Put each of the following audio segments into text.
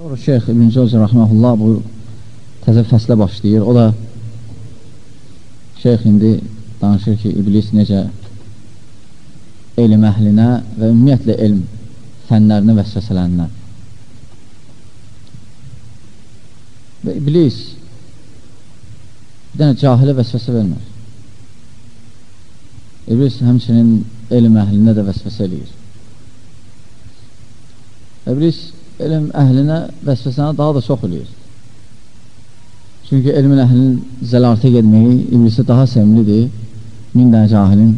Sonra Şeyx İbn Cəvzi rəhməhullah bu təzə fəslə başlayır. O da Şeyx indi danışır ki, iblis necə elm əhlinə və ümumiyyətlə elm fənlərinə vəsvəsələrindən. Və iblis bir dənə cahilə vəsvəsə vermir. İblis həmçinin elm əhlinə də vəsvəsə eləyir. İblis elm əhlinə vəsvəsəni daha da çox eləyir. Çünki elmin əhlinin zəlalətə getməyi iblisə daha sevimlidir min dənə cahilin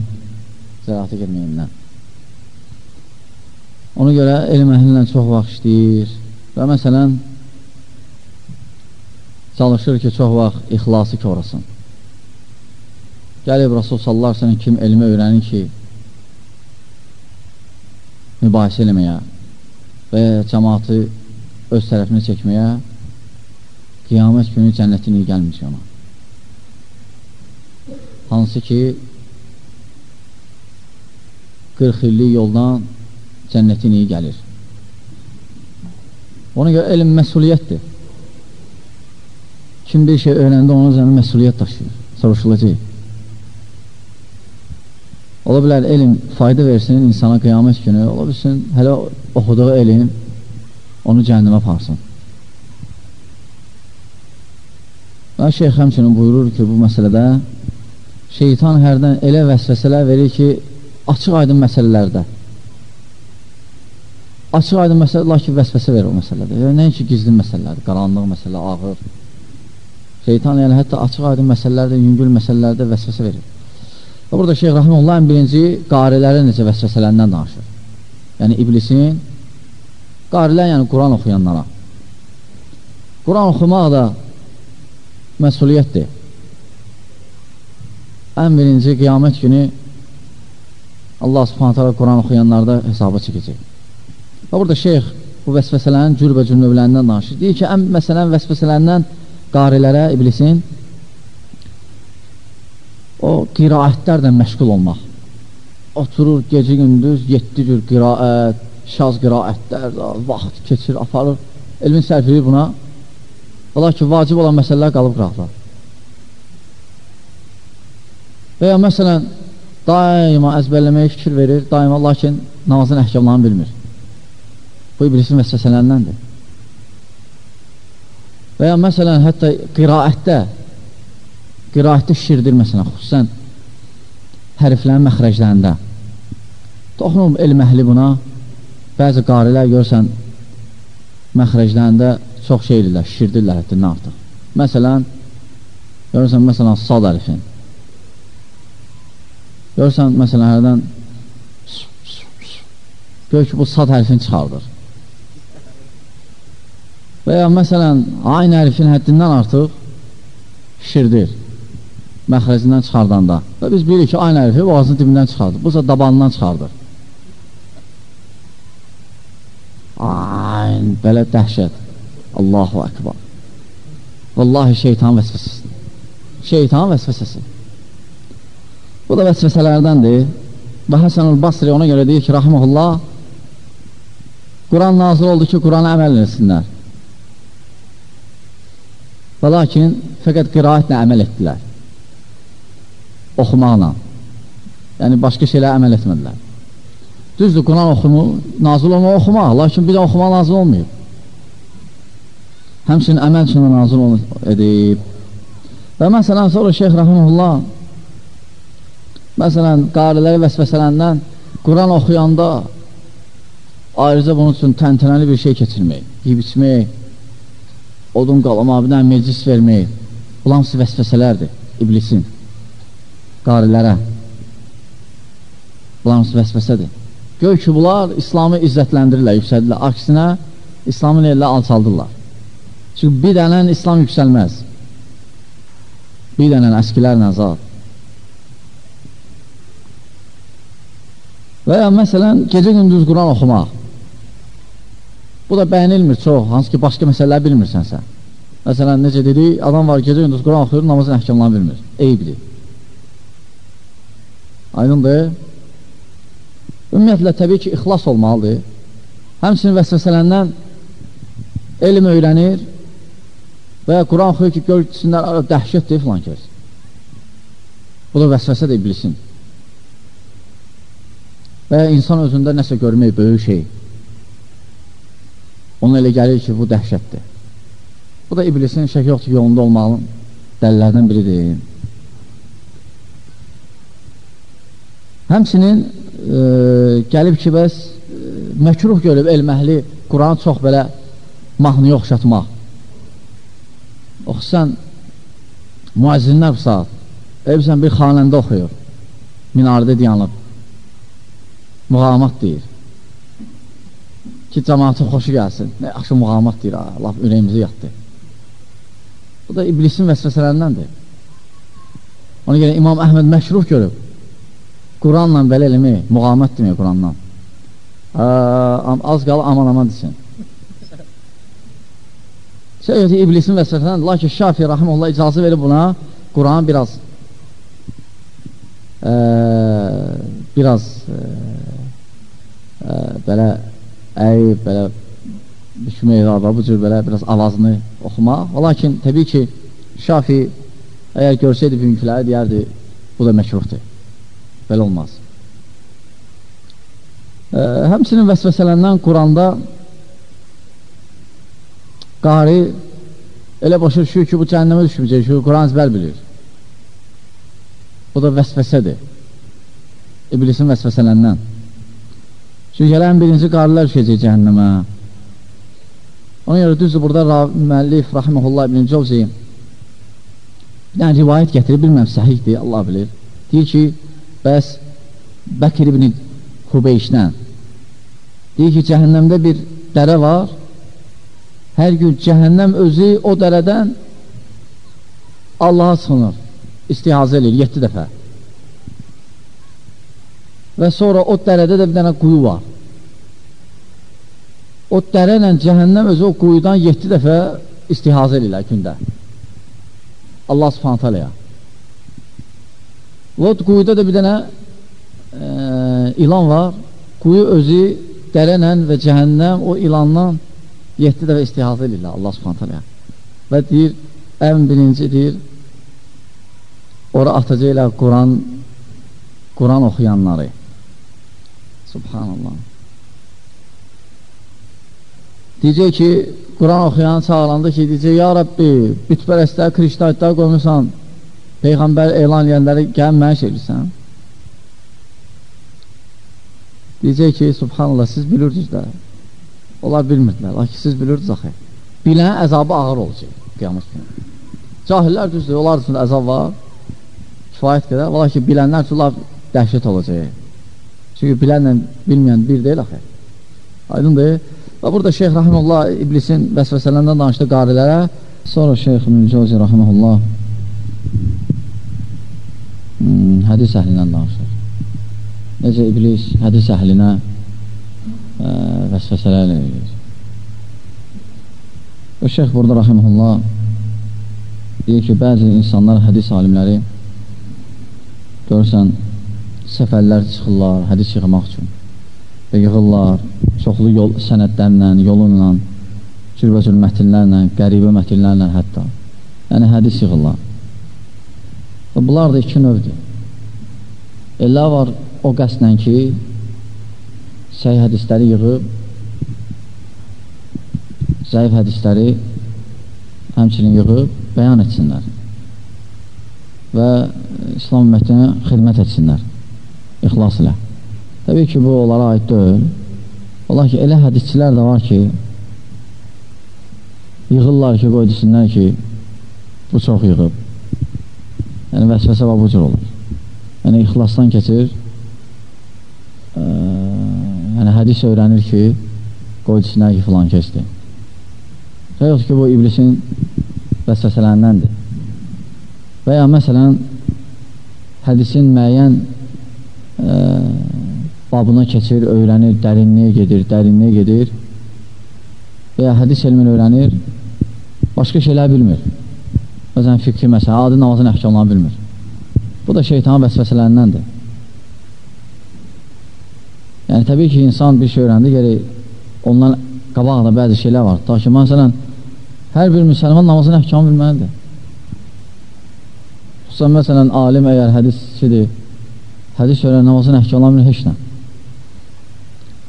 zəlalətə getməyindən. Ona görə elm əhlinlə çox vaxt işləyir və məsələn çalışır ki, çox vaxt ixlası korasın. Gəlib Rasul sallar sənə kim elmi öyrənir ki, mübahisə eləməyə, və cəmatı öz tərəfinə çəkməyə qiyamət günü cənnətin iyi gəlməyəcək ona. Hansı ki 40 illik yoldan cənnətin iyi gəlir. Ona görə elm məsuliyyətdir. Kim bir şey öyrəndə onun üzərində məsuliyyət daşıyır, soruşulacaq. Ola bilər elm fayda versin insana qiyamət günü, ola bilsin hələ oxuduğu elm onu cəhənnəmə aparsın. Və şeyx həmçinin buyurur ki, bu məsələdə şeytan hərdən elə vəsvəsələr verir ki, açıq aydın məsələlərdə açıq aydın məsələlər ki, vəsvəsə verir o məsələdə. Yəni, nəinki gizli məsələlərdir, qaranlıq məsələ, ağır. Şeytan yəni hətta açıq aydın məsələlərdə, yüngül məsələlərdə vəsvəsə verir. Və burada Şeyh Rahimullah birinci qarilərə necə vəsvəsələrindən danışır. Yəni iblisin qarilər, yəni Quran oxuyanlara. Quran oxumaq da məsuliyyətdir. Ən birinci qiyamət günü Allah subhanət hala Quran oxuyanlarda hesaba çəkəcək. Və burada şeyx bu vəsvəsələrin cürbə-cür növlərindən danışır. Deyir ki, ən məsələn vəsvəsələrindən qarilərə iblisin o qiraətlərlə məşğul olmaq. Oturur gecə gündüz 7 cür qiraət, şaz qiraətlər, vaxt keçir, aparır. Elmin sərfilir buna. Ola ki, vacib olan məsələlər qalıb qıraqda. Və ya məsələn, daima əzbərləməyə fikir verir, daima lakin namazın əhkamlarını bilmir. Bu iblisin vəsvəsələndəndir. Və ya məsələn, hətta qiraətdə qiraətdə şirdir məsələn, xüsusən hərflərin məxrəclərində. Toxunub elm əhli buna, bəzi qarilər görsən, məxrəclərində çox şey edirlər, şirdirlər həddindən artıq. Məsələn, görürsən, məsələn, sad əlifin. Görürsən, məsələn, hərdən gör ki, bu sad hərfini çıxardır. Və ya məsələn, aynı hərfin həddindən artıq şirdir məxrəcindən çıxardanda və biz bilirik ki, aynı hərfi boğazın dibindən çıxardır. Bu da dabanından çıxardır. Ayn, belə dəhşət. Allahu Akbar. Vallahi şeytan vəsvəsidir. Şeytan vəsvəsəsi. Bu da vəsvəsələrdəndir. Və Həsən-ül Basri ona görə deyir ki, rahiməhullah, Quran nazil oldu ki, Quranı əməl etsinlər. Və lakin fəqət qiraətlə əməl etdilər oxumaqla. Yəni, başqa şeylə əməl etmədilər. Düzdür, Quran oxumu, nazil olma oxumaq, lakin bir də oxumaq nazil olmayıb. Həmçinin əməl üçün nazil edib. Və məsələn, sonra Şeyh Rəhəmullah məsələn, qariləri vəsvəsələndən Quran oxuyanda ayrıca bunun üçün təntənəli bir şey keçirmək, yiyib içmək, odun qalamaq, bir dənə meclis vermək, hamısı vəsvəsələrdir, iblisin qarilərə. Bunların vəsvəsədir. Gör ki, bunlar İslamı izzətləndirirlər, yüksəldirlər. Aksinə, İslamın elə alçaldırlar. Çünki bir dənən İslam yüksəlməz. Bir dənən əskilərlə zat. Və ya məsələn, gecə-gündüz Quran oxumaq. Bu da bəyənilmir çox, hansı ki, başqa məsələlər bilmirsənsə. Məsələn, necə dedik, adam var gecə-gündüz Quran oxuyur, namazın əhkamlarını bilmir. Eyibdir. Aydındır. Ümumiyyətlə, təbii ki, ixlas olmalıdır. Həmçinin vəsvəsələndən elm öyrənir və ya Quran oxuyur ki, görürsünlər, dəhşətdir filan kəs. Bu da vəsvəsə də iblisin. Və ya insan özündə nəsə görmək böyük şey. Ona elə gəlir ki, bu dəhşətdir. Bu da iblisin şək yoxdur, yolunda olmağın dəllərdən biridir. Həmsinin e, gəlib ki, bəs e, məkruh görüb elməhli Quranı çox belə mahnıya oxşatmaq. Oxusan, müəzzinlər bu saat, evsən bir xanəndə oxuyur, minardə diyanlıq, müqamat deyir ki, cəmatın xoşu gəlsin. Nə yaxşı muğamat deyir, laf ürəyimizi yatdı. Bu da iblisin vəsvəsələrindəndir. Ona görə İmam Əhməd məşruh görüb. Quranla belə elmi, muğamət demək Qurandan. Az qalı aman aman desin. Söhbəti iblisin vəsvəsələndir. Lakin Şafi Rahimullah icazı verib buna Quran biraz e, biraz e, e, belə əyib, belə və bu cür belə biraz avazını oxumaq. Lakin təbii ki, Şafi əgər görsəydi bugünküləri deyərdi, bu da məkruhdur. Belə olmaz. Ə, həmsinin vəsvəsələndən Quranda qari elə başa düşür ki, bu cəhənnəmə düşməyəcək, çünki Quran əzbər bilir. Bu da vəsvəsədir. İblisin vəsvəsələndən. Çünki gələn birinci qarilər düşəcək cəhənnəmə. Ona görə düzdür, burada müəllif Rahiməhullah ibn Cavzi bir dənə rivayət gətirib, bilməm, səhihdir, Allah bilir. Deyir ki, bəs Bəkir ibn Hubeyşdən deyir ki, cəhənnəmdə bir dərə var, hər gün cəhənnəm özü o dərədən Allaha sığınır, istihazə edir 7 dəfə və sonra o dərədə də bir dənə quyu var. O dərə ilə cəhənnəm özü o quyudan 7 dəfə istihazə edirlər gündə. Allah subhanət aləyə. O quyuda da bir dənə e, ilan var. Quyu özü dərə ilə və cəhənnəm o ilandan 7 dəfə istihazə edirlər Allah subhanət aləyə. Və deyir, ən birinci deyir, ora atacaqlar Quran Quran oxuyanları. Subhanallah. Deyəcək ki, Quran oxuyan çağıranda ki, deyəcək, Ya Rabbi, bütpərəstlər, kriştaytlar qoymusan, Peyğəmbər elan edənləri gəlin mənə şeyirsən. Deyəcək ki, subhanallah, siz bilirdiniz də. Onlar bilmirdilər, lakin siz bilirdiniz axı. Bilən əzabı ağır olacaq qiyamət günü. Cahillər düzdür, onlar üçün əzab var, kifayət qədər, lakin bilənlər üçün onlar dəhşət olacaq. Çünki bilənlə bilməyən bir deyil axı. Aydındır. Və burada Şeyx Rahimullah iblisin vəsvəsələrindən danışdı qarilərə. Sonra Şeyx Mülcəzi Rahimullah hədis əhlindən danışır. Necə iblis hədis əhlinə ə, vəsvəsələr edir. Və Şeyx burada Rahimullah deyir ki, bəzi insanlar, hədis alimləri görürsən, səfərlər çıxırlar, hədis yığmaq üçün və yığırlar çoxlu yol sənədlərlə, yolunla, cürbəcür mətinlərlə, qəribə mətinlərlə hətta. Yəni, hədis yığırlar. Və bunlar da iki növdür. Elə var o qəslə ki, səy hədisləri yığıb, zəif hədisləri həmçinin yığıb, bəyan etsinlər və İslam ümmətinə xidmət etsinlər ixlas ilə. Təbii ki, bu onlara aid deyil. Ola ki, elə hədisçilər də var ki, yığırlar ki, qoy desinlər ki, bu çox yığıb. Yəni, vəsvəsə bu cür olur. Yəni, ixlasdan keçir, ə, yəni, hədis öyrənir ki, qoy desinlər ki, filan keçdi. Yoxdur ki, bu iblisin vəsvəsələndəndir. Və ya məsələn, hədisin müəyyən ə, babına keçir, öyrənir, dərinliyə gedir, dərinliyə gedir və ya hədis elmini öyrənir, başqa şeylər bilmir. Məsələn, fikri məsələ, adi namazın əhkamlarını bilmir. Bu da şeytanın vəsvəsələrindəndir. Yəni, təbii ki, insan bir şey öyrəndi, gəri ondan qabağında bəzi şeylər var. Ta ki, məsələn, hər bir müsəlman namazın əhkamı bilməlidir. Xüsusən, məsələn, alim əgər hədisçidir, hədis öyrən namazın əhkamlarını heç nə.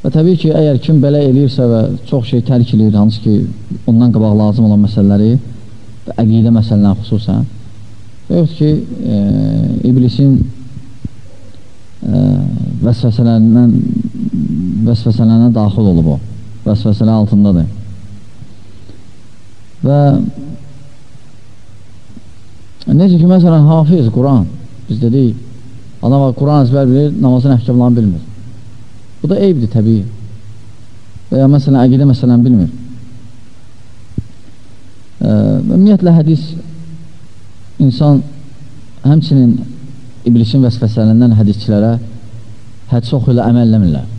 Və təbii ki, əgər kim belə eləyirsə və çox şey tərk eləyir, hansı ki, ondan qabaq lazım olan məsələləri və əqidə məsələlərini xüsusən və yoxdur ki, e, iblisin e, vəsvəsələrindən vəsvəsələrindən daxil olub o. Vəsvəsələ altındadır. Və necə ki, məsələn, hafiz, Quran, biz dedik, adam var, Quran əzbər bilir, namazın əhkamlarını bilmir. Bu da eyibdir təbii. Və ya məsələn, əqidə məsələn bilmir. Ümumiyyətlə, hədis insan həmçinin iblisin vəsvəsələrindən hədisçilərə hədis oxu ilə əməlləmirlər.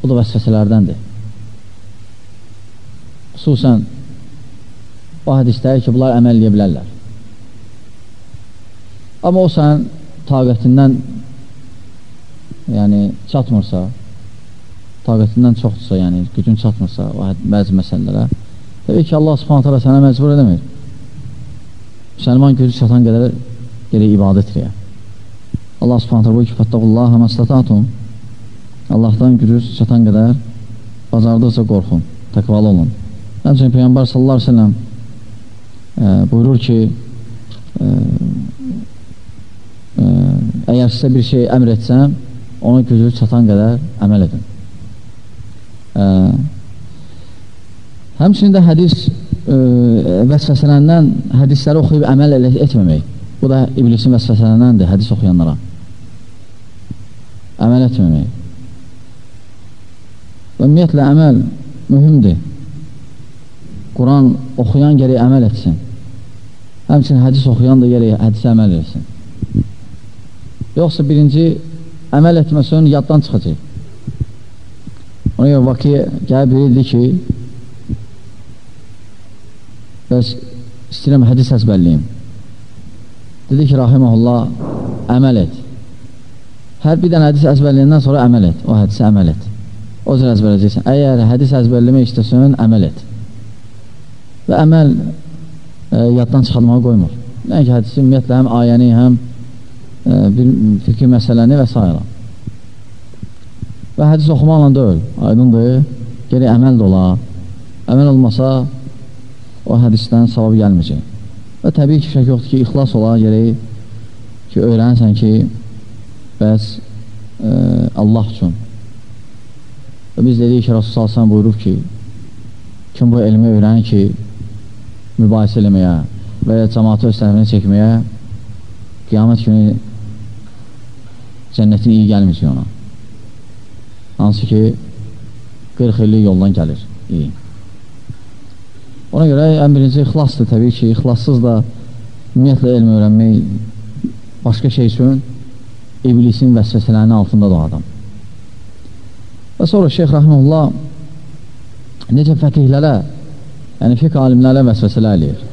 Bu da vəsvəsələrdəndir. Xüsusən o hədisləri ki, bunlar əməl edə bilərlər. Amma o sənin taqətindən yəni çatmırsa, taqətindən çoxdursa, yəni gücün çatmırsa o bəzi məsələlərə, təbii ki, Allah subhanət hala sənə məcbur edəmir. Müsəlman gücü çatan qədər gerək ibadət eləyə. Allah subhanət hala bu ki, fəttəqullaha məslatatum Allahdan gücü çatan qədər bacardıqca qorxun, təqvalı olun. Həmçinin Peyyambar sallallahu aleyhi ve sellem e, buyurur ki, e, e, əgər sizə bir şey əmr etsəm, ona gücü çatan qədər əməl edin. Ə, həmçinin də hədis ə, vəsvəsələrindən hədisləri oxuyub əməl etməmək. Bu da iblisin vəsvəsələrindən hədis oxuyanlara. Əməl etməmək. Ümumiyyətlə, əməl mühümdir. Quran oxuyan gərək əməl etsin. Həmçinin hədis oxuyan da gərək hədisə əməl etsin. Yoxsa birinci əməl etməsən yaddan çıxacaq. Ona görə vaki gəlib bilirdi ki, bəs istəyirəm hədis əzbərliyim. Dedi ki, rahiməhullah, əməl et. Hər bir dənə hədis əzbərliyindən sonra əməl et. O hədisə əməl et. O cür əzbərləyəcəksən. Əgər hədis əzbərləmək istəsən, əməl et. Və əməl e, yaddan çıxarmağı qoymur. Nəinki hədisi ümumiyyətlə həm ayəni, həm bir fikri məsələni və s. Və hədis oxumaqla deyil, aydındır, geri əməl də ola. Əməl olmasa, o hədisdən savab gəlməyəcək. Və təbii ki, şək yoxdur ki, ixlas ola, geri ki, öyrənsən ki, bəs e, Allah üçün. Və biz dedik ki, Rasul Salsan buyurub ki, kim bu elmi öyrənir ki, mübahisə eləməyə və ya cəmatı öz tərəfinə çəkməyə qiyamət günü cənnətin iyi gəlmir ona. Hansı ki, 40 illik yoldan gəlir. İyi. Ona görə ən birinci ixlasdır təbii ki, ixlassız da ümumiyyətlə elm öyrənmək başqa şey üçün iblisin vəsvəsələrinin altındadır o adam. Və sonra Şeyx Rəhməlullah necə fəqihlərə, yəni fiqh alimlərə vəsvəsələr eləyir.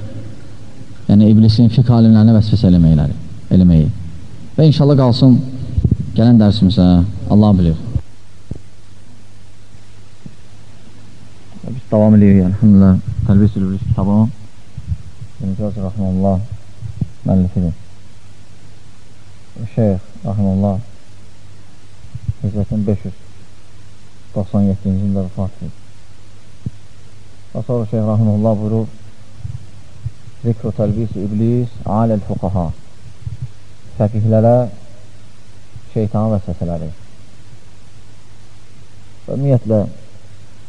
Yəni iblisin fiqh alimlərinə vəsvəsə eləməkləri, eləməyi. Və inşallah qalsın Gələn dərsimizə Allah bilir. Biz davam edirik, əlhamdülillah, Təlbis Ülbüs kitabı. İmtiyaz Rəhməlullah məllifidir. Şeyx Rəhməlullah Hicrətin 597-ci ildə vəfat edir. Və sonra Şeyx Rəhməlullah buyurur Zikru təlbis iblis aləl fuqaha Fəqihlərə şeytanın vəsvəsələri. Və ümumiyyətlə,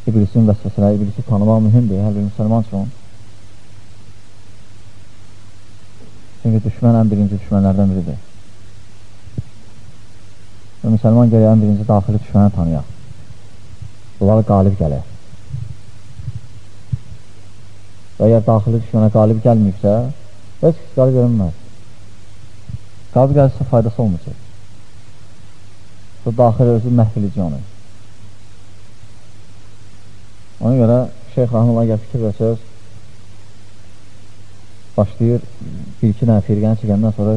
iblisin vəsvəsələri, iblisi tanımaq mühümdir hər bir müsəlman üçün. Çünki düşmən ən birinci düşmənlərdən biridir. Və müsəlman gəlir ən birinci daxili düşməni tanıyaq. Bunlar qalib gəlir. Və əgər daxili düşmənə qalib gəlməyibsə, heç qalib görünməz. Qalib gəlirsə faydası olmayacaq və daxil özü məhv edici onu. Ona görə Şeyx Rahmanullah gəl fikir və söz başlayır, bir-iki dənə firqəni çəkəndən sonra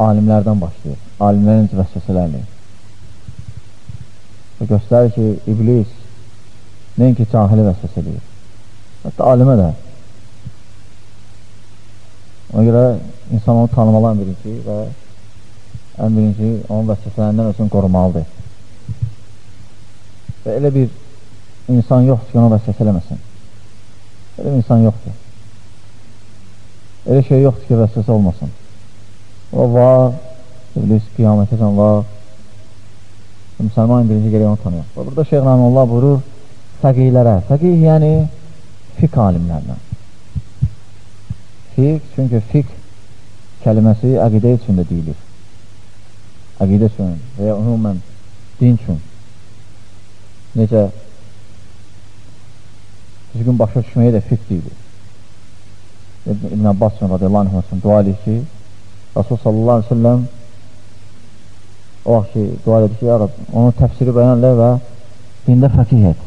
alimlərdən başlayır, alimlərin vəsvəsələrlə. Və göstərir ki, iblis Nəinki cahili vəsvəsə eləyir. Hətta alimə də. Ona görə insan onu tanımalı ən birinci və ən birinci onun vəsvəsələrindən özünü qorumalıdır. Və elə bir insan yoxdur ki, ona vəsvəsə eləməsin. Elə insan yoxdur. Elə şey yoxdur ki, vəsvəsə olmasın. O var, iblis qiyamətəcən var. Müsəlman birinci gerək onu tanıyaq. Və burada Şeyh Rahmanullah buyurur, fəqihlərə, fəqih yəni fiqh alimlərinə. Fiqh, çünki fiqh kəlməsi əqidə üçün də deyilir. Əqidə üçün və ya ümumən din üçün. Necə düzgün başa düşməyə də fiqh deyilir. İbn Abbas radiyallahu anh üçün dua edir ki, Rasul sallallahu aleyhi ve sellem o vaxt ki, dua edir ki, ya Rab, onun təfsiri bəyan elə və dində fəqih et.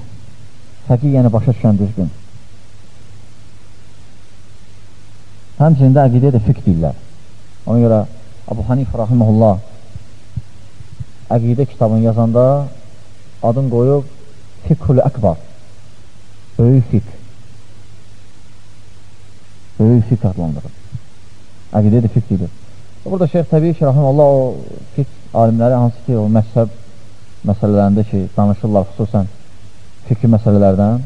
Fəqih yəni başa düşən düzgün. Həmçində əqidə də fiqh deyirlər. Ona görə Abu Hanif rahiməhullah əqidə kitabını yazanda adın qoyub Fiqhul Əkbar böyük fiqh böyük fiqh adlandırır. Əqidə də fiqh deyilir. Burada Şeyx təbii ki, rahiməllah o fiqh alimləri hansı ki, o məzhəb məsələlərində ki, danışırlar xüsusən fiqh məsələlərdən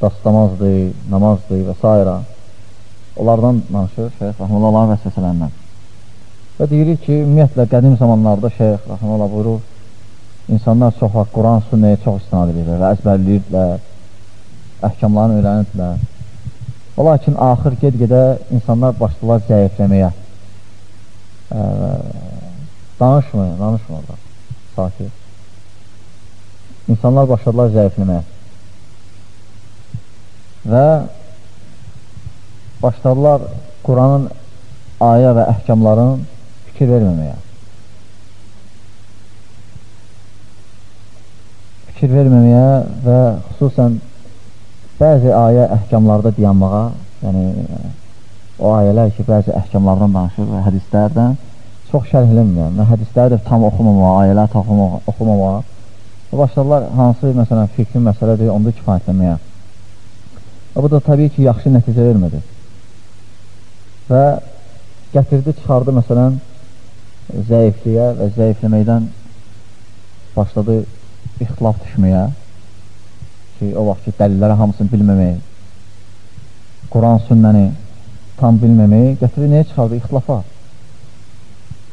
dastamazdır, namazdır və s. Onlardan danışır Şeyx rahiməllah Allahın vəsvəsələrindən. Və deyirik ki, ümumiyyətlə qədim zamanlarda Şeyx rahiməllah buyurur, insanlar çox vaxt Quran sünnəyə çox istinad edirlər əzbərləyirdilər, əhkamlarını öyrənirdilər. Və lakin axır ged-gedə insanlar başladılar zəifləməyə. E, danışmır, danışmırlar. Sakit. İnsanlar başladılar zəifləməyə. Və başladılar Quranın ayə və əhkamların fikir verməməyə. Fikir verməməyə və xüsusən bəzi ayə əhkamlarda dayanmağa, yəni o ayələr ki, bəzi əhkamlardan danışır və hədislərdən çox şərhlənməyən və hədisləri də tam oxumamağa, ayələr tam oxumamağa və başlarlar hansı, məsələn, fikri məsələdir, onda kifayətlənməyə. Və bu da təbii ki, yaxşı nəticə vermədi. Və gətirdi, çıxardı, məsələn, zəifliyə və zəifləməkdən başladı ixtilaf düşməyə ki, o vaxt ki, dəlilləri hamısını bilməmək, Quran sünnəni tam bilməmək gətirir, nəyə çıxardı? İxtilafa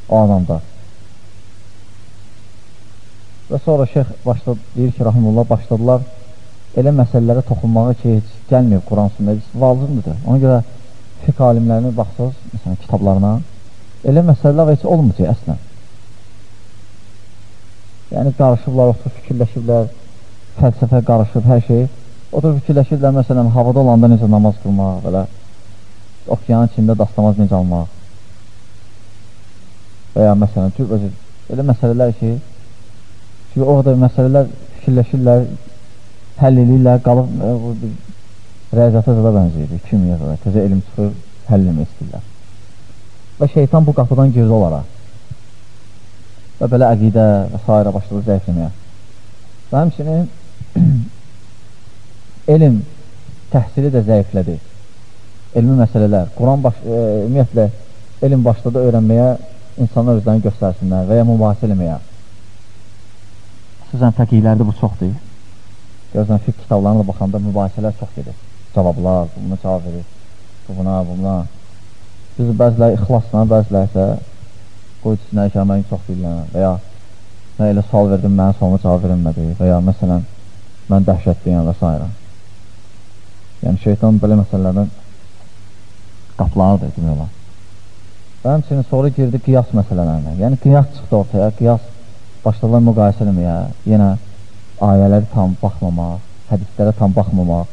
o adamda. Və sonra şeyx başladı, deyir ki, rahimullah, başladılar elə məsələlərə toxunmağa ki, heç gəlməyib Quran sünnədə, vazımdır. Ona görə fiqh alimlərini baxsaq, məsələn, kitablarına, elə məsələlər heç olmayacaq əslən. Yəni qarışıblar, oturub fikirləşiblər, fəlsəfə qarışıb, hər şey. Oturub fikirləşiblər, məsələn, havada olanda necə namaz qılmaq, belə okeanın içində dastamaz necə almaq. Və ya məsələn, tür, özü, elə məsələlər ki, çünki orada məsələlər fikirləşirlər, həll edirlər, qalıb ə, rəzata da bənzəyir, kimiyyə da, təzə elm çıxır, həll istəyirlər. Və şeytan bu qapıdan girdi onlara və belə əqidə və s. başladı zəifləməyə. Və həmçinin elm təhsili də zəiflədi. Elmi məsələlər, Quran baş, e, ümumiyyətlə elm başladı öyrənməyə, insanlar özlərini göstərsinlər və ya mübahisə eləməyə. Xüsusən fəqihlərdə bu çoxdur. Gözdən fiqh kitablarına baxanda mübahisələr çox gedir. Cavablar, buna cavab verir, bu buna, bu buna. Biz bəziləri ixlasla, bəziləri isə qoy içinə ki, mən çox bilirəm və ya mən elə sual verdim, mənim sualıma cavab verilmədi və ya məsələn, mən dəhşətliyəm və s. Yəni, şeytan belə məsələlərdən qaplanırdır, demək olar. Və həmçinin sonra girdi qiyas məsələlərinə. Yəni, qiyas çıxdı ortaya, qiyas başladılar müqayisə eləməyə, yenə ayələri tam baxmamaq, hədislərə tam baxmamaq,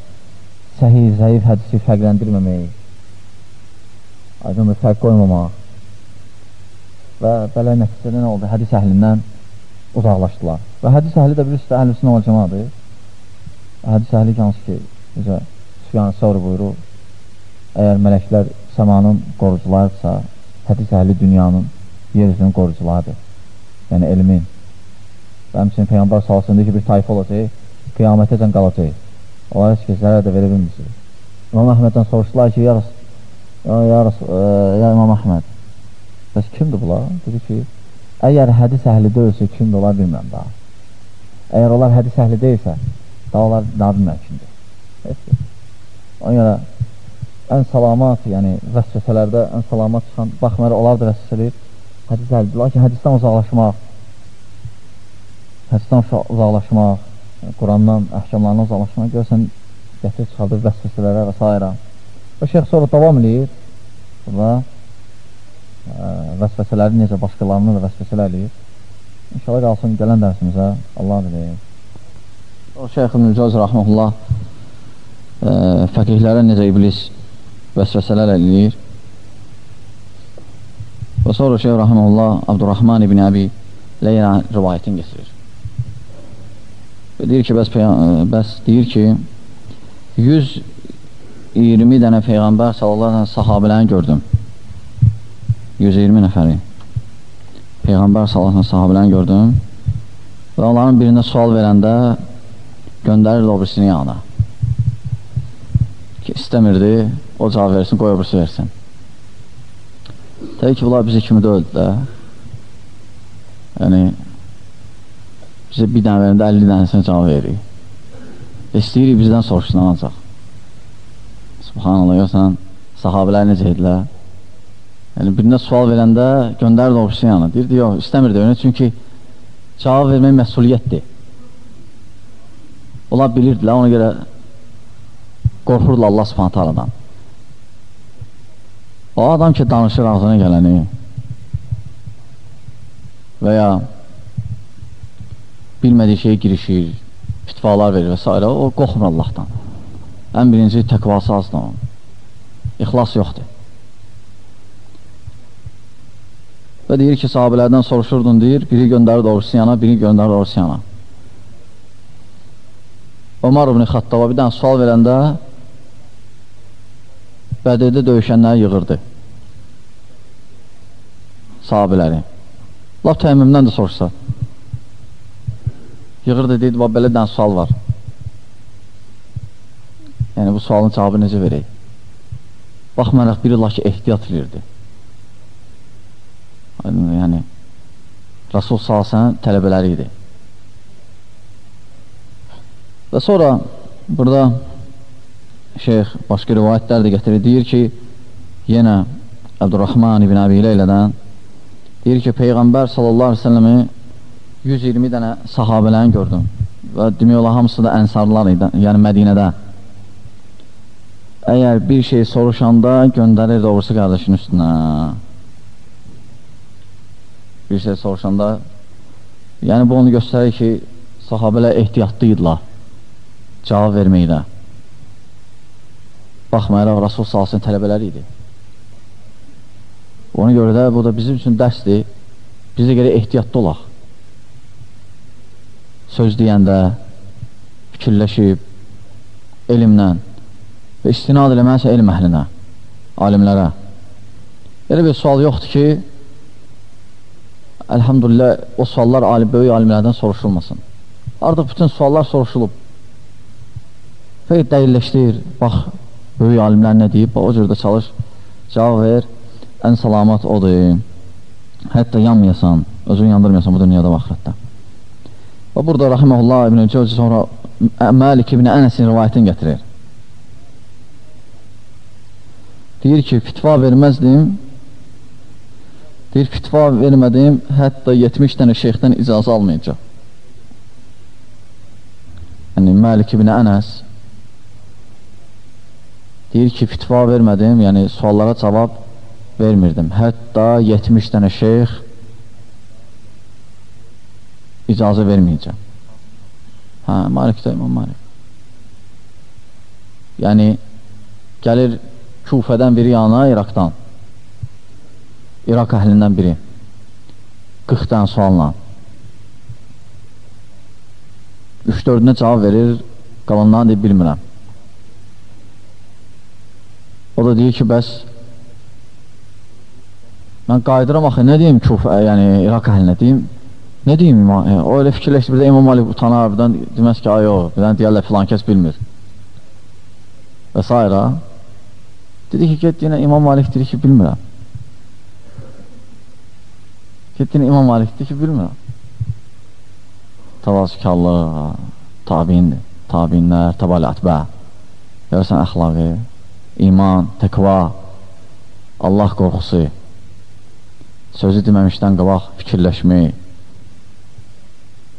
səhih, zəif hədisi fərqləndirməmək, aydın bir fərq qoymamaq, və belə nəticədə nə oldu? Hədis əhlindən uzaqlaşdılar. Və hədis əhli də bilirsiniz, əhl-i ol cəmadır. Hədis əhli hansı ki, necə Süfyan Savr buyurur, əgər mələklər səmanın qorucularıdırsa, hədis əhli dünyanın yer üzünün qorucularıdır. Yəni elmin. Və həmçinin Peyyambar salsında ki, bir tayfa olacaq, qiyamətəcən qalacaq. Onlara heç kəs zərər də verə bilmirsiniz. İmam Əhməddən soruşdular ki, ya, ya, ya, e, ya İmam Əhməd, bəs kimdir bunlar? Dedi ki, əgər hədis əhli deyilsə, kimdir olar bilmirəm daha. Əgər onlar hədis əhli deyilsə, daha onlar daha bilmirəm kimdir. Ona görə ən salamat, yəni vəsvəsələrdə ən salamat çıxan, baxmayaraq onlar da vəsvəsə edir, hədis əhlidir. Lakin hədisdən uzaqlaşmaq, hədisdən uzaqlaşmaq, Qurandan, əhkamlarından uzaqlaşmaq görsən, gətir çıxardır vəsvəsələrə və s. Və şeyx sonra davam edir, burada vəsvəsələri necə başqalarını da vəsvəsələr edir. İnşallah qalsın gələn dərsimizə, Allah bilir. O şeyx İbn-i Cəz rəhməhullah fəqihlərə necə iblis vəsvəsələr eləyir. Və sonra şeyh rəhməhullah Abdurrahman ibn Əbi Leyla rivayətini getirir. Və deyir ki, bəs, bəs deyir ki, 120 dənə Peyğəmbər sallallahu aleyhi sahabələrini gördüm. 120 nəfəri. Peyğəmbər aleyhi sahabələrini gördüm. Və onların birində sual verəndə göndərirdi o birisini yanına. Ki, istəmirdi, o cavab versin, qoy o birisi versin. Təbii ki, bunlar bizi kimi döldü də. Yəni, bizə bir dənə verəndə 50 dənəsinə cavab veririk. İstəyirik bizdən soruşsun ancaq. Subhanallah, yoxsan sahabələr necə edilər? Yəni, birində sual verəndə göndərdi o yanına. Deyirdi, yox, istəmirdi öyrənə, çünki cavab vermək məsuliyyətdir. Onlar bilirdilər, ona görə qorxurdular Allah subhanətə aladan. O adam ki, danışır ağzına gələni və ya bilmədiyi şeyə girişir, fitvalar verir və s. O qorxmur Allahdan. Ən birinci təqvası azdır onun. İxlas yoxdur. Və deyir ki, sahabələrdən soruşurdun, deyir, biri göndərir doğrusu yana, biri göndərir doğrusu yana. Omar ibn Xattaba bir dənə sual verəndə Bədirdə döyüşənləri yığırdı. Sahabələri. Laf təmmimdən də soruşsa. Yığırdı, deyirdi, belə dən sual var. Yəni, bu sualın cavabı necə verək? Baxmayaraq, biri ki, ehtiyat edirdi. Yəni, Rasul Salasənin tələbələri idi. Və sonra burada şeyx başqa rivayətlər də gətirir. Deyir ki, yenə Əbdurrahman ibn Əbi Leylədən deyir ki, Peyğəmbər sallallahu aleyhi ve selləmi 120 dənə sahabələrini gördüm və demək olar hamısı da ənsarlar idi, yəni Mədinədə. Əgər bir şey soruşanda göndərir doğrusu qardaşın üstünə. Bir şey soruşanda yəni bu onu göstərir ki, sahabələr ehtiyatlı idilər cavab verməkdə. Baxmayaraq Rasul salsın tələbələri idi. Ona görə də bu da bizim üçün dərsdir. Bizə görə ehtiyatlı olaq söz deyəndə fikirləşib elmlə və istinad eləməlisə elm əhlinə, alimlərə. Elə bir sual yoxdur ki, əlhamdülillah, o suallar alim, böyük alimlərdən soruşulmasın. Artıq bütün suallar soruşulub. Və dəqiqləşdir, bax, böyük alimlər nə deyib, o cürdə çalış, cavab ver, ən salamat odur. Hətta yanmayasan, özünü yandırmayasan bu dünyada və axirətdə. Və burada Rahiməhullah İbn-i Cəvzi sonra Məlik İbn-i Ənəsin rivayətini gətirir. Deyir ki, fitva verməzdim, deyir, fitva vermədim, hətta 70 dənə şeyxdən icazə almayacaq. Yəni, Məlik İbn-i Ənəs deyir ki, fitva vermədim, yəni suallara cavab vermirdim. Hətta 70 dənə şeyx icazə verməyəcəm. Hə, Malik də İmam Malik. Yəni, gəlir Kufədən biri yanına İraqdan. İraq əhlindən biri. 40 dənə sualla. 3-4-ünə cavab verir, qalanlarını deyib bilmirəm. O da deyir ki, bəs mən qayıdıram axı, nə deyim Kufə, yəni İraq əhlinə deyim, Nə deyim, e, o elə fikirləşdi, bir də İmam Malik utanar, birdən deməz ki, ay o, birdən deyərlər filan kəs bilmir. Və s. Dedi ki, get yenə İmam Malik dedi ki, bilmirəm. Getdin İmam Malik dedi ki, bilmirəm. Tavazkarlıq, tabindir, tabinlər, tabali ətbə. Görürsən əxlaqı, iman, təqva, Allah qorxusu, sözü deməmişdən qabaq fikirləşmək,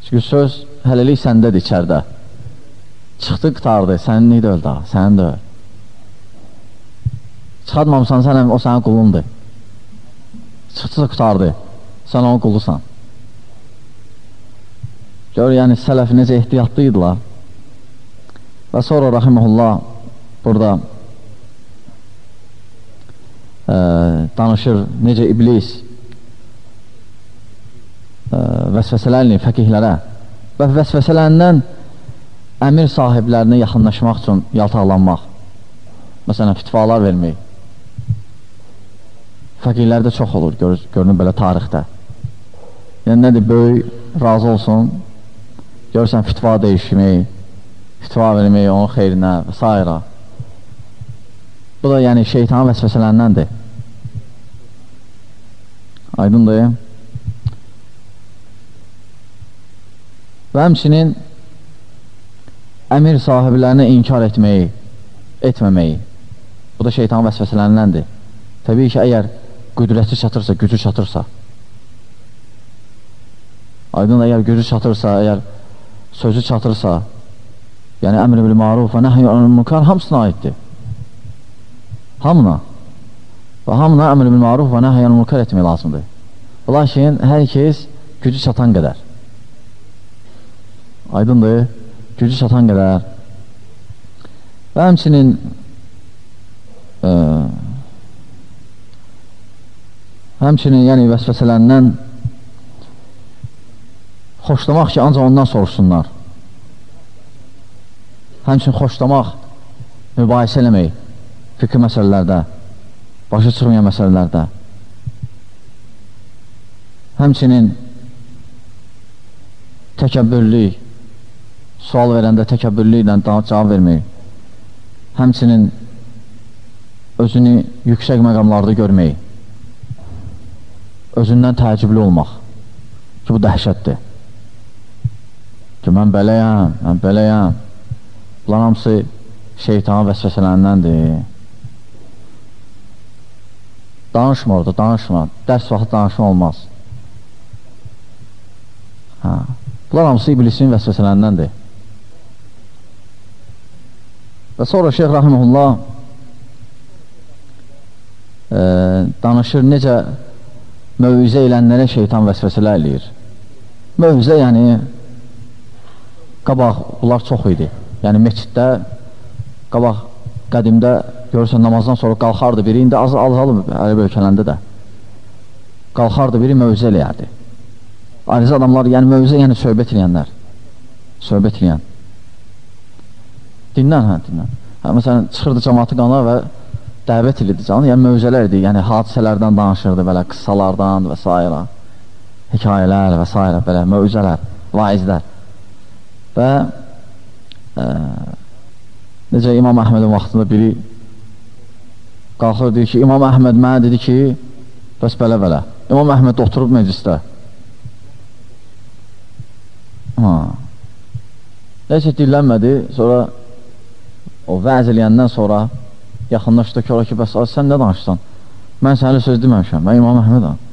Çünki söz hələlik səndədir içərdə. Çıxdı qıtardı, sənin neydə öl daha, sənin də öl. Çıxadmamsan, sən o sənin qulundur. Çıxdısa qutardı, sən onun qulusan. Gör, yəni sələf necə ehtiyatlı idilər. Və sonra Rahimullah burada ə, danışır necə iblis vəsvəsələrlə fəqihlərə və vəsvəsələrindən əmir sahiblərinə yaxınlaşmaq üçün yaltaqlanmaq. Məsələn, fitvalar vermək. Fəqihlərdə çox olur, gör, görünür belə tarixdə. Yəni, nədir, böyük, razı olsun, görürsən fitva dəyişmək, fitva vermək onun xeyrinə və s. Bu da yəni şeytanın vəsvəsələndəndir. Aydındır. və həmçinin əmir sahiblərini inkar etməyi, etməməyi. Bu da şeytan vəsvəsələrinəndir. Təbii ki, əgər qüdrəti çatırsa, gücü çatırsa, aydın əgər gücü çatırsa, əgər sözü çatırsa, yəni əmr bil maruf və nəhy anil munkar hamısına aiddir. Hamına. Və hamına əmr bil maruf və nəhy anil munkar etmək lazımdır. Lakin hər kəs gücü çatan qədər. Aydındır, gücü çatan qədər. Və həmçinin ə, e, həmçinin yəni vəsvəsələrindən xoşlamaq ki, ancaq ondan soruşsunlar. Həmçinin xoşlamaq, mübahisə eləmək fikri məsələlərdə, başa çıxmayan məsələlərdə. Həmçinin təkəbbürlük, sual verəndə təkəbbürlü ilə cavab vermək, həmçinin özünü yüksək məqamlarda görmək, özündən təəccüblü olmaq ki, bu dəhşətdir. Ki, mən beləyəm, mən beləyəm. Bunlar hamısı şeytanın vəsvəsələndəndir. Danışma orada, danışma. Dərs vaxtı danışma olmaz. Hə. Bunlar hamısı iblisin vəsvəsələndəndir. Və sonra Şeyx Rahimullah e, danışır necə mövüzə ilənlərə şeytan vəsvəsələ eləyir. Mövüzə yəni qabaq bunlar çox idi. Yəni meçiddə qabaq qədimdə görürsən namazdan sonra qalxardı biri, indi az azalıb Ərəb ölkələrində də. Qalxardı biri mövüzə eləyərdi. Ayrıca adamlar, yəni mövüzə, yəni söhbət eləyənlər. Söhbət eləyən. Dinlən, hə, dinlən. Hə, məsələn, çıxırdı cəmatı qana və dəvət edirdi canı, yəni mövzələr idi, yəni hadisələrdən danışırdı, belə qıssalardan və s. hekayələr və s. belə mövzələr, vaizlər. Və ə, necə İmam Əhmədin vaxtında biri qalxır, deyir ki, İmam Əhməd mənə dedi ki, bəs belə-belə. İmam Əhməd oturub meclisdə. Ha. Neysə, dillənmədi, sonra o vəz eləyəndən sonra yaxınlaşdı ki, ola ki, bəs sən nə danışsan? Mən sənə söz deməmişəm, mən İmam Əhmədəm.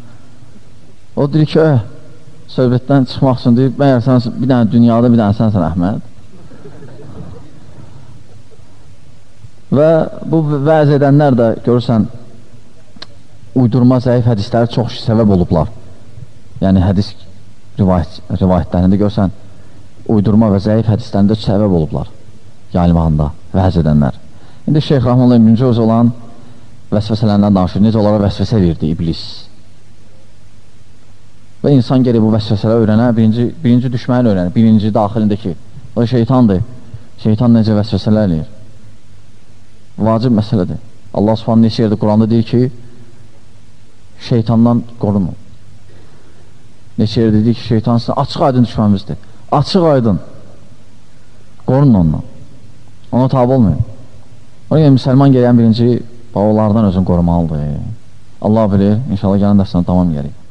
O deyir ki, eh, söhbətdən çıxmaq üçün deyir, məyər sən bir dənə dünyada bir dənə sənsən Əhməd. Və bu vəz edənlər də görürsən, uydurma zəif hədisləri çox səbəb olublar. Yəni, hədis rivayət, rivayətlərində görsən, uydurma və zəif hədislərində səbəb olublar yayılmağında vəhz edənlər. İndi Şeyx Rahmanlı İbn Cəvz olan vəsvəsələrindən danışır. Necə onlara vəsvəsə verdi iblis. Və insan gəlir bu vəsvəsələ öyrənə, birinci, birinci düşməni öyrənə, birinci daxilindəki. O şeytandır. Şeytan necə vəsvəsələr eləyir. Vacib məsələdir. Allah subhanı neçə yerdə Quranda deyir ki, şeytandan qorunun. Neçə yer dedik ki, şeytan sizin açıq aydın düşmənimizdir. Açıq aydın. Qorunun ondan. Ona tabi olmayın. Ona görə müsəlman gələn birinci balalardan özünü qorumalıdır. Allah bilir, inşallah gələn dərsdən tamam gəlir.